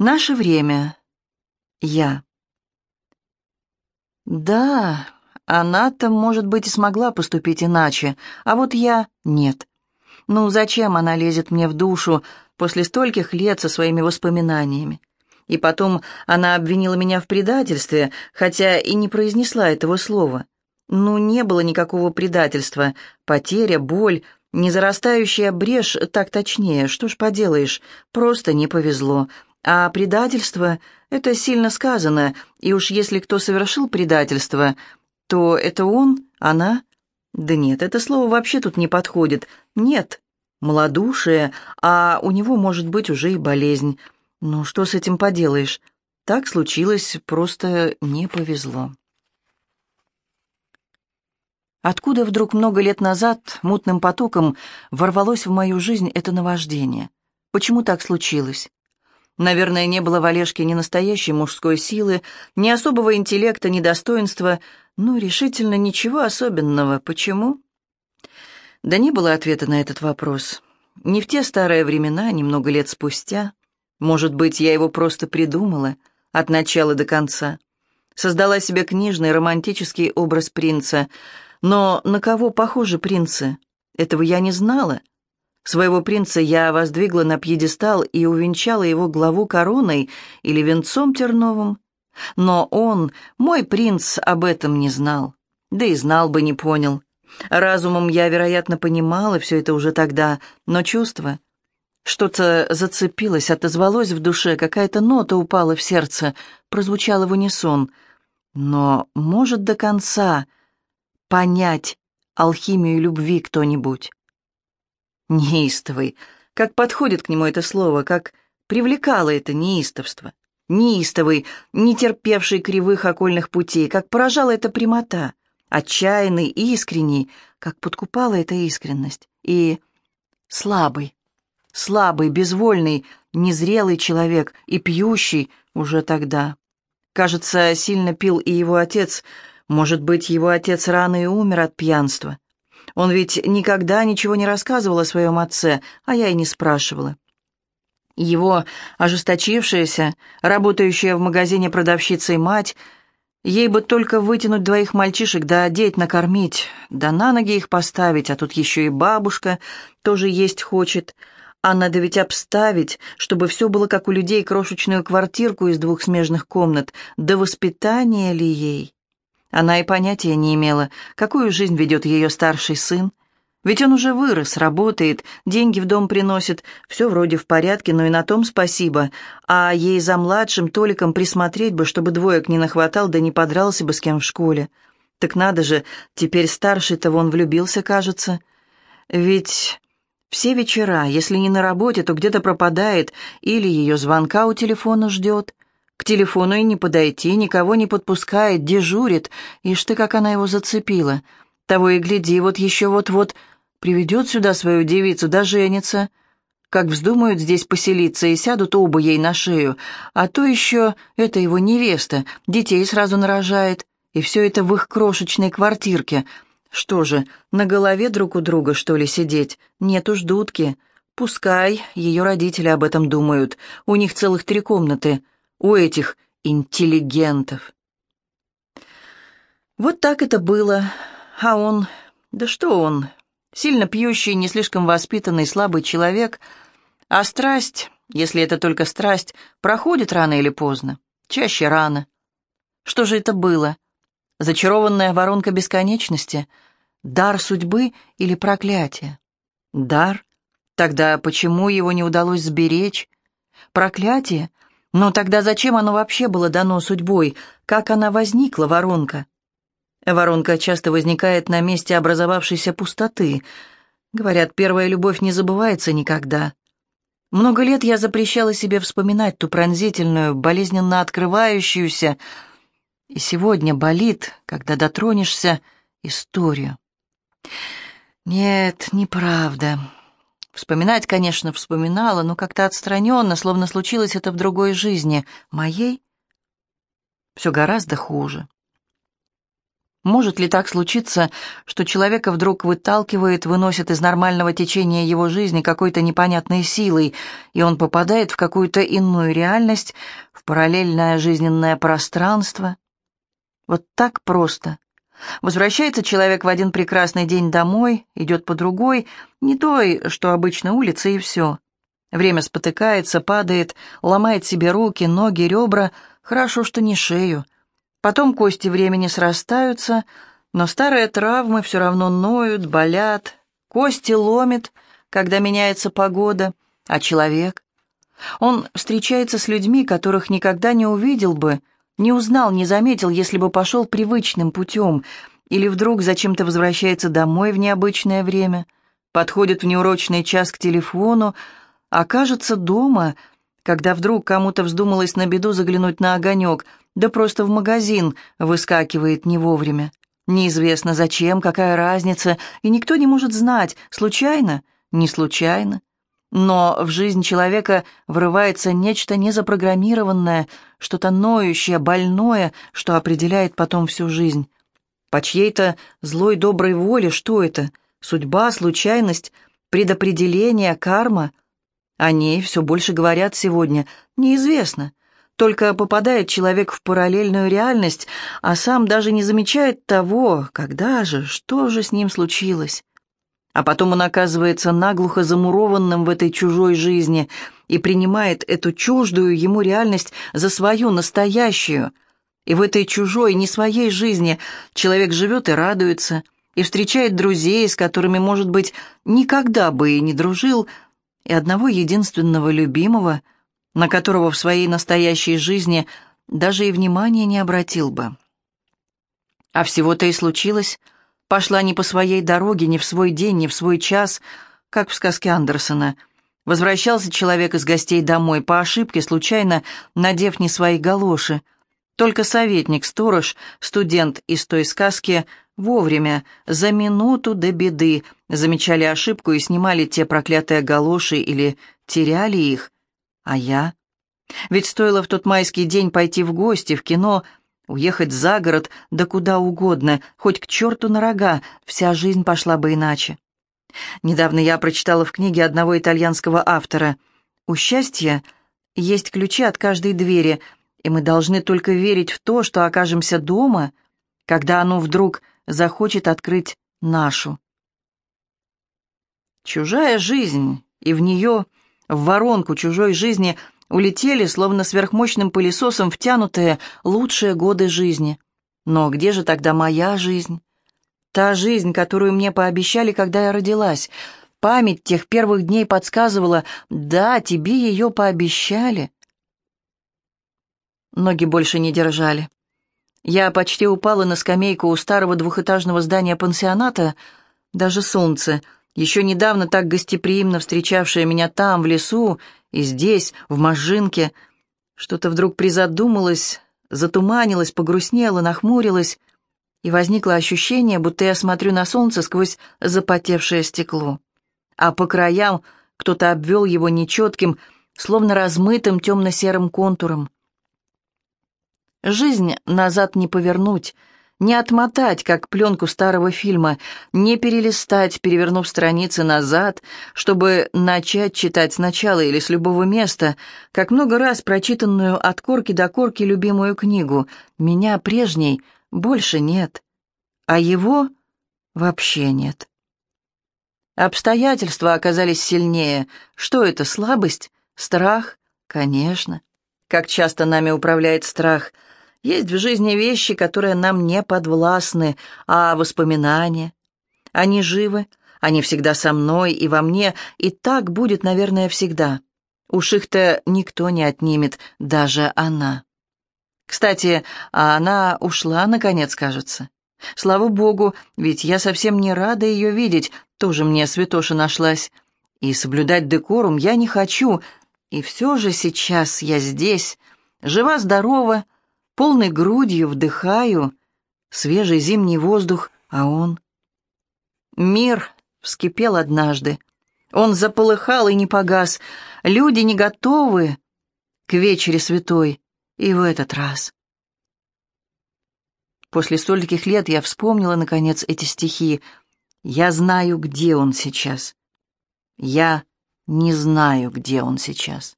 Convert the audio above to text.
Наше время. Я. Да, она-то, может быть, и смогла поступить иначе, а вот я — нет. Ну, зачем она лезет мне в душу после стольких лет со своими воспоминаниями? И потом она обвинила меня в предательстве, хотя и не произнесла этого слова. Ну, не было никакого предательства. Потеря, боль, незарастающая брешь, так точнее. Что ж поделаешь, просто не повезло. А предательство — это сильно сказано, и уж если кто совершил предательство, то это он, она? Да нет, это слово вообще тут не подходит. Нет, малодушие, а у него может быть уже и болезнь. Ну, что с этим поделаешь? Так случилось, просто не повезло. Откуда вдруг много лет назад мутным потоком ворвалось в мою жизнь это наваждение? Почему так случилось? Наверное, не было в Олежке ни настоящей мужской силы, ни особого интеллекта, ни достоинства, ну, решительно ничего особенного. Почему? Да не было ответа на этот вопрос. Не в те старые времена, немного лет спустя. Может быть, я его просто придумала от начала до конца. Создала себе книжный романтический образ принца. Но на кого похожи принцы? Этого я не знала. Своего принца я воздвигла на пьедестал и увенчала его главу короной или венцом терновым. Но он, мой принц, об этом не знал. Да и знал бы, не понял. Разумом я, вероятно, понимала все это уже тогда, но чувство... Что-то зацепилось, отозвалось в душе, какая-то нота упала в сердце, прозвучала в унисон. Но может до конца понять алхимию любви кто-нибудь? Неистовый. Как подходит к нему это слово, как привлекало это неистовство. Неистовый, не терпевший кривых окольных путей, как поражала эта прямота, отчаянный и искренний, как подкупала эта искренность. И слабый, слабый, безвольный, незрелый человек и пьющий уже тогда. Кажется, сильно пил и его отец. Может быть, его отец рано и умер от пьянства. Он ведь никогда ничего не рассказывал о своем отце, а я и не спрашивала. Его ожесточившаяся, работающая в магазине продавщицей мать, ей бы только вытянуть двоих мальчишек, да одеть, накормить, да на ноги их поставить, а тут еще и бабушка тоже есть хочет. А надо ведь обставить, чтобы все было как у людей, крошечную квартирку из двух смежных комнат, да воспитание ли ей? Она и понятия не имела, какую жизнь ведет ее старший сын. Ведь он уже вырос, работает, деньги в дом приносит, все вроде в порядке, но и на том спасибо. А ей за младшим Толиком присмотреть бы, чтобы двоек не нахватал, да не подрался бы с кем в школе. Так надо же, теперь старший-то вон влюбился, кажется. Ведь все вечера, если не на работе, то где-то пропадает, или ее звонка у телефона ждет. К телефону и не подойти, никого не подпускает, дежурит. Ишь ты, как она его зацепила. Того и гляди, вот еще вот-вот приведет сюда свою девицу, да женится. Как вздумают здесь поселиться и сядут оба ей на шею. А то еще это его невеста, детей сразу нарожает. И все это в их крошечной квартирке. Что же, на голове друг у друга, что ли, сидеть? Нет уж дудки. Пускай ее родители об этом думают. У них целых три комнаты — у этих интеллигентов. Вот так это было. А он... Да что он? Сильно пьющий, не слишком воспитанный, слабый человек. А страсть, если это только страсть, проходит рано или поздно. Чаще рано. Что же это было? Зачарованная воронка бесконечности? Дар судьбы или проклятие? Дар? Тогда почему его не удалось сберечь? Проклятие? Но тогда зачем оно вообще было дано судьбой? Как она возникла, воронка? Воронка часто возникает на месте образовавшейся пустоты. Говорят, первая любовь не забывается никогда. Много лет я запрещала себе вспоминать ту пронзительную, болезненно открывающуюся, и сегодня болит, когда дотронешься, историю. Нет, неправда. Вспоминать, конечно, вспоминала, но как-то отстраненно, словно случилось это в другой жизни. Моей? Все гораздо хуже. Может ли так случиться, что человека вдруг выталкивает, выносит из нормального течения его жизни какой-то непонятной силой, и он попадает в какую-то иную реальность, в параллельное жизненное пространство? Вот так просто. Возвращается человек в один прекрасный день домой, идет по другой, не той, что обычно улица, и все. Время спотыкается, падает, ломает себе руки, ноги, ребра, хорошо, что не шею. Потом кости времени срастаются, но старые травмы все равно ноют, болят, кости ломит, когда меняется погода, а человек... Он встречается с людьми, которых никогда не увидел бы, не узнал, не заметил, если бы пошел привычным путем, или вдруг зачем-то возвращается домой в необычное время, подходит в неурочный час к телефону, окажется дома, когда вдруг кому-то вздумалось на беду заглянуть на огонек, да просто в магазин выскакивает не вовремя. Неизвестно зачем, какая разница, и никто не может знать, случайно, не случайно. Но в жизнь человека врывается нечто незапрограммированное, что-то ноющее, больное, что определяет потом всю жизнь. По чьей-то злой доброй воле что это? Судьба, случайность, предопределение, карма? О ней все больше говорят сегодня. Неизвестно. Только попадает человек в параллельную реальность, а сам даже не замечает того, когда же, что же с ним случилось. А потом он оказывается наглухо замурованным в этой чужой жизни и принимает эту чуждую ему реальность за свою настоящую. И в этой чужой, не своей жизни человек живет и радуется, и встречает друзей, с которыми, может быть, никогда бы и не дружил, и одного единственного любимого, на которого в своей настоящей жизни даже и внимания не обратил бы. А всего-то и случилось — Пошла не по своей дороге, не в свой день, не в свой час, как в сказке Андерсона. Возвращался человек из гостей домой, по ошибке, случайно надев не свои галоши. Только советник-сторож, студент из той сказки, вовремя, за минуту до беды, замечали ошибку и снимали те проклятые галоши или теряли их. А я? Ведь стоило в тот майский день пойти в гости, в кино — Уехать за город, да куда угодно, хоть к черту на рога, вся жизнь пошла бы иначе. Недавно я прочитала в книге одного итальянского автора «У счастья есть ключи от каждой двери, и мы должны только верить в то, что окажемся дома, когда оно вдруг захочет открыть нашу». Чужая жизнь, и в нее, в воронку чужой жизни – Улетели, словно сверхмощным пылесосом, втянутые лучшие годы жизни. Но где же тогда моя жизнь? Та жизнь, которую мне пообещали, когда я родилась. Память тех первых дней подсказывала, да, тебе ее пообещали. Ноги больше не держали. Я почти упала на скамейку у старого двухэтажного здания пансионата. Даже солнце, еще недавно так гостеприимно встречавшее меня там, в лесу, и здесь, в Можжинке, что-то вдруг призадумалось, затуманилось, погрустнело, нахмурилось, и возникло ощущение, будто я смотрю на солнце сквозь запотевшее стекло. А по краям кто-то обвел его нечетким, словно размытым темно-серым контуром. Жизнь назад не повернуть — не отмотать, как пленку старого фильма, не перелистать, перевернув страницы назад, чтобы начать читать сначала или с любого места, как много раз прочитанную от корки до корки любимую книгу. Меня прежней больше нет, а его вообще нет. Обстоятельства оказались сильнее. Что это, слабость? Страх? Конечно. Как часто нами управляет страх – есть в жизни вещи, которые нам не подвластны, а воспоминания. Они живы, они всегда со мной и во мне, и так будет, наверное, всегда. Уж их-то никто не отнимет, даже она. Кстати, а она ушла, наконец, кажется. Слава богу, ведь я совсем не рада ее видеть, тоже мне святоша нашлась. И соблюдать декорум я не хочу, и все же сейчас я здесь, жива-здорова, полной грудью вдыхаю свежий зимний воздух, а он... Мир вскипел однажды. Он заполыхал и не погас. Люди не готовы к вечере святой и в этот раз. После стольких лет я вспомнила, наконец, эти стихи. Я знаю, где он сейчас. Я не знаю, где он сейчас.